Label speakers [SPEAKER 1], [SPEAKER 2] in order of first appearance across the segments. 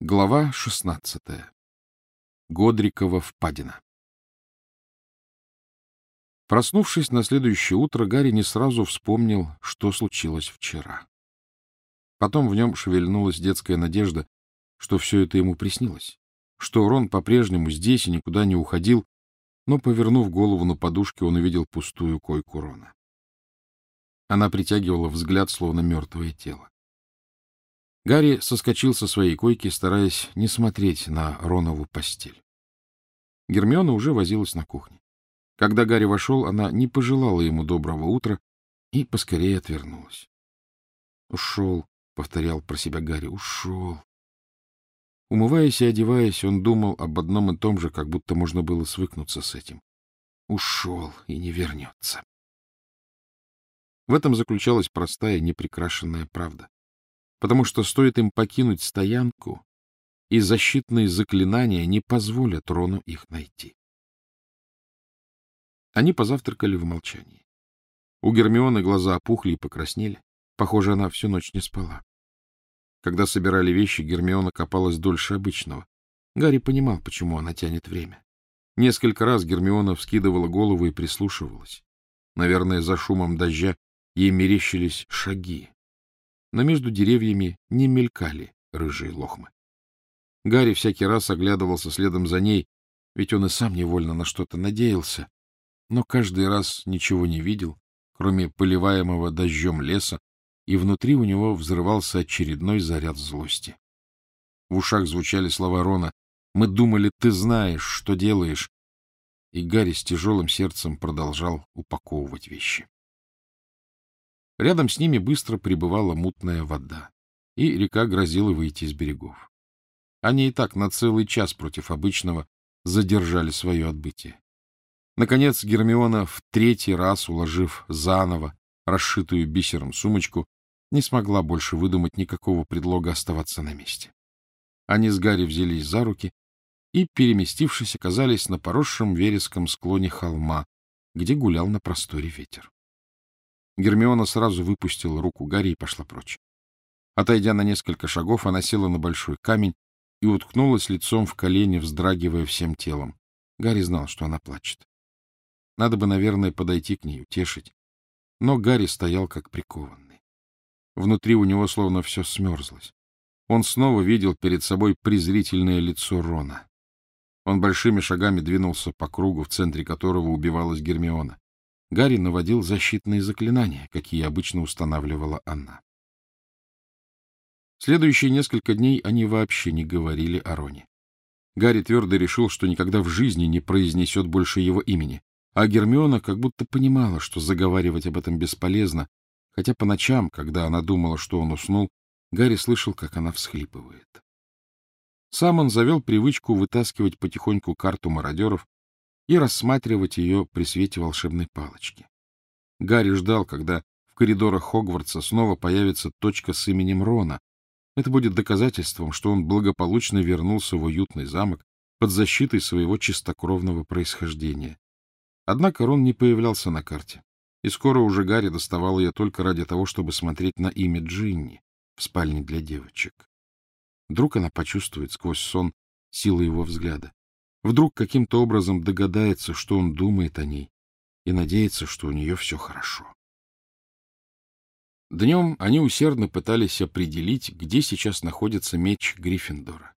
[SPEAKER 1] Глава 16. Годрикова впадина. Проснувшись на следующее утро, Гарри не сразу вспомнил, что случилось вчера. Потом в нем шевельнулась детская надежда, что все это ему приснилось, что Рон по-прежнему здесь и никуда не уходил, но, повернув голову на подушке, он увидел пустую койку Рона. Она притягивала взгляд, словно мертвое тело. Гарри соскочил со своей койки, стараясь не смотреть на Ронову постель. Гермиона уже возилась на кухне. Когда Гарри вошел, она не пожелала ему доброго утра и поскорее отвернулась. «Ушел», — повторял про себя Гарри, — «ушел». Умываясь и одеваясь, он думал об одном и том же, как будто можно было свыкнуться с этим. Ушел и не вернется. В этом заключалась простая, неприкрашенная правда потому что стоит им покинуть стоянку, и защитные заклинания не позволят Рону их найти. Они позавтракали в молчании. У Гермионы глаза опухли и покраснели. Похоже, она всю ночь не спала. Когда собирали вещи, Гермиона копалась дольше обычного. Гарри понимал, почему она тянет время. Несколько раз Гермиона вскидывала голову и прислушивалась. Наверное, за шумом дождя ей мерещились шаги, но между деревьями не мелькали рыжие лохмы. Гарри всякий раз оглядывался следом за ней, ведь он и сам невольно на что-то надеялся, но каждый раз ничего не видел, кроме поливаемого дождем леса, и внутри у него взрывался очередной заряд злости. В ушах звучали слова Рона «Мы думали, ты знаешь, что делаешь», и Гарри с тяжелым сердцем продолжал упаковывать вещи. Рядом с ними быстро прибывала мутная вода, и река грозила выйти из берегов. Они и так на целый час против обычного задержали свое отбытие. Наконец Гермиона, в третий раз уложив заново расшитую бисером сумочку, не смогла больше выдумать никакого предлога оставаться на месте. Они с Гарри взялись за руки и, переместившись, оказались на поросшем вереском склоне холма, где гулял на просторе ветер. Гермиона сразу выпустила руку Гарри и пошла прочь. Отойдя на несколько шагов, она села на большой камень и уткнулась лицом в колени, вздрагивая всем телом. Гарри знал, что она плачет. Надо бы, наверное, подойти к ней, утешить. Но Гарри стоял как прикованный. Внутри у него словно все смерзлось. Он снова видел перед собой презрительное лицо Рона. Он большими шагами двинулся по кругу, в центре которого убивалась Гермиона. Гарри наводил защитные заклинания, какие обычно устанавливала она. Следующие несколько дней они вообще не говорили о Роне. Гарри твердо решил, что никогда в жизни не произнесет больше его имени, а Гермиона как будто понимала, что заговаривать об этом бесполезно, хотя по ночам, когда она думала, что он уснул, Гарри слышал, как она всхлипывает. Сам он завел привычку вытаскивать потихоньку карту мародеров и рассматривать ее при свете волшебной палочки. Гарри ждал, когда в коридорах Хогвартса снова появится точка с именем Рона. Это будет доказательством, что он благополучно вернулся в уютный замок под защитой своего чистокровного происхождения. Однако Рон не появлялся на карте, и скоро уже Гарри доставал ее только ради того, чтобы смотреть на имя Джинни в спальне для девочек. Вдруг она почувствует сквозь сон силу его взгляда. Вдруг каким-то образом догадается, что он думает о ней, и надеется, что у нее все хорошо. Днем они усердно пытались определить, где сейчас находится меч Гриффиндора.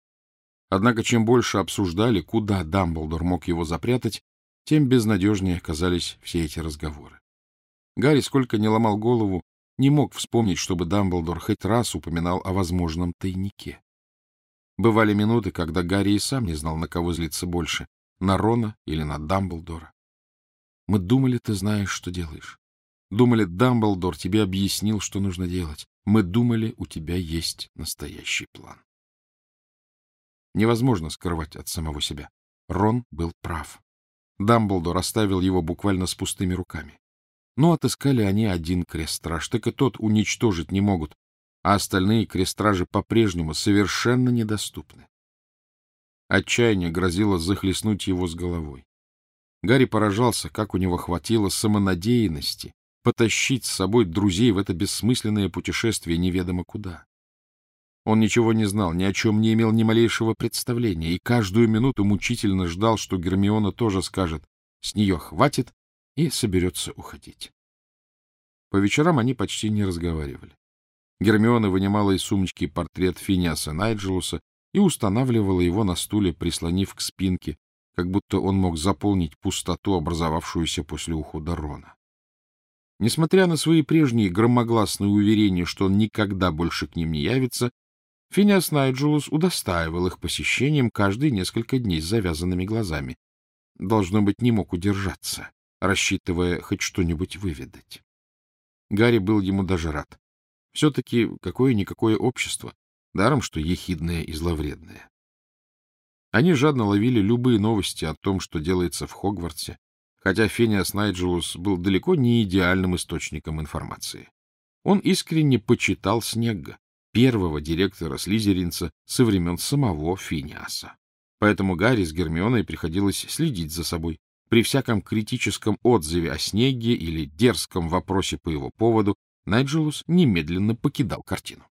[SPEAKER 1] Однако чем больше обсуждали, куда Дамблдор мог его запрятать, тем безнадежнее оказались все эти разговоры. Гарри, сколько не ломал голову, не мог вспомнить, чтобы Дамблдор хоть раз упоминал о возможном тайнике. Бывали минуты, когда Гарри и сам не знал, на кого злиться больше — на Рона или на Дамблдора. Мы думали, ты знаешь, что делаешь. Думали, Дамблдор тебе объяснил, что нужно делать. Мы думали, у тебя есть настоящий план. Невозможно скрывать от самого себя. Рон был прав. Дамблдор оставил его буквально с пустыми руками. Но отыскали они один крест-страж, так и тот уничтожить не могут, а остальные крестражи по-прежнему совершенно недоступны. Отчаяние грозило захлестнуть его с головой. Гарри поражался, как у него хватило самонадеянности потащить с собой друзей в это бессмысленное путешествие неведомо куда. Он ничего не знал, ни о чем не имел ни малейшего представления, и каждую минуту мучительно ждал, что Гермиона тоже скажет «с нее хватит» и соберется уходить. По вечерам они почти не разговаривали. Гермиона вынимала из сумочки портрет Финиаса Найджелуса и устанавливала его на стуле, прислонив к спинке, как будто он мог заполнить пустоту, образовавшуюся после ухода Рона. Несмотря на свои прежние громогласные уверения, что он никогда больше к ним не явится, Финиас Найджелус удостаивал их посещением каждые несколько дней с завязанными глазами. Должно быть, не мог удержаться, рассчитывая хоть что-нибудь выведать. Гарри был ему даже рад. Все-таки какое-никакое общество, даром что ехидное и зловредное. Они жадно ловили любые новости о том, что делается в Хогвартсе, хотя Фениас Найджелус был далеко не идеальным источником информации. Он искренне почитал Снегга, первого директора Слизеринца со времен самого Финиаса. Поэтому Гарри с Гермионой приходилось следить за собой. При всяком критическом отзыве о Снегге или дерзком вопросе по его поводу Найджелус немедленно покидал картину.